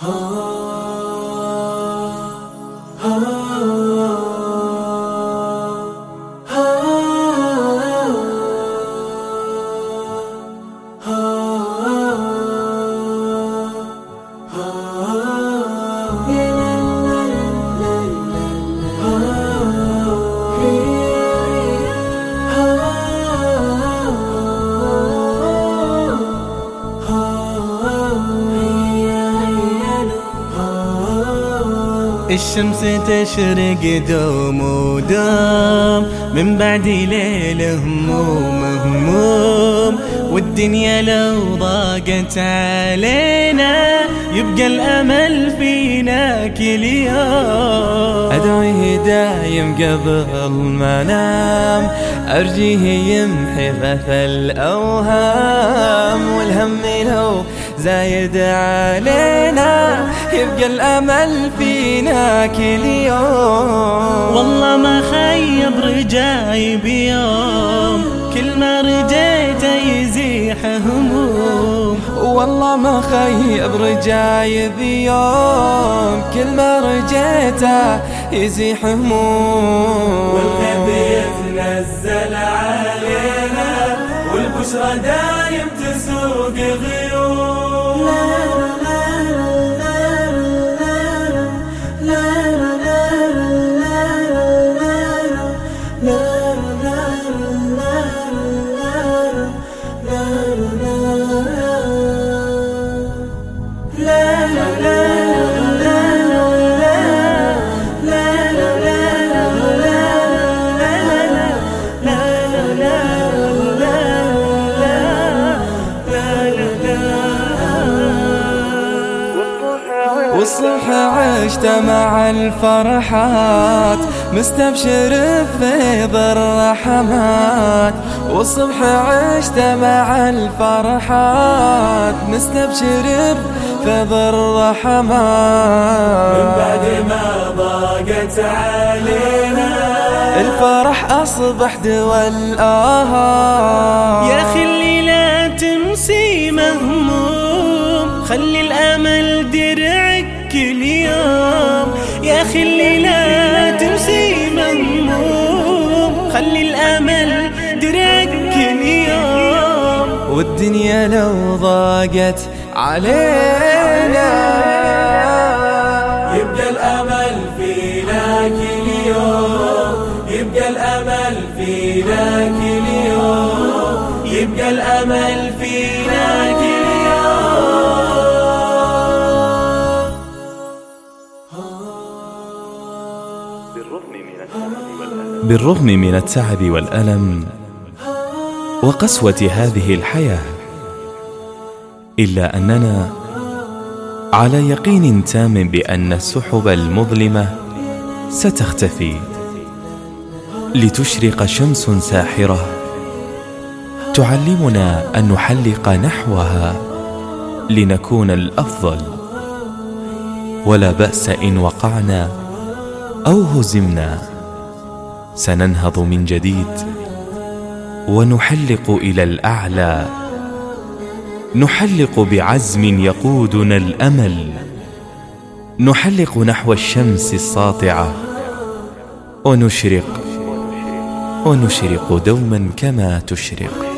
Oh. الشمس تشرق دوم ودوم من بعد ليل هموم هموم. والدنيا لو ضاقت علينا يبقى الأمل فينا كل يوم. أدعيه دايم قبل ما نام أرجيه يمحي غث الأوهام. والهم لو زايد علينا. يبقى الأمل فينا كل يوم. والله ما خيب رجاي بيوم. كل ما رجيت يزيح هموم. والله ما خيب رجاي بيوم. كل ما رجيته يزيح هموم. والخير يتنزل علينا والبشرى دايم تسوق غيوم. والصبح عشت مع الفرحات مستبشر بفيض الرحمات. والصبح عشت مع الفرحات مستبشر بفيض الرحمات. من بعد ما ضاقت علينا. الفرح أصبح دول الآهات. يوم يا خلي لا تمسي مهموم خلي الأمل درعك كل يوم. والدنيا لو ضاقت علينا. يبقى الأمل فينا كل يوم يبقى الأمل فينا كل يوم يبقى الأمل فينا بالرغم من التعب والألم وقسوة هذه الحياة إلا أننا على يقين تام بأن السحب المظلمة ستختفي لتشرق شمس ساحرة تعلمنا أن نحلق نحوها لنكون الأفضل. ولا بأس إن وقعنا أو هزمنا. سننهض من جديد ونحلق إلى الأعلى. نحلق بعزم يقودنا الأمل. نحلق نحو الشمس الساطعة. ونشرق ونشرق دوما كما تشرق.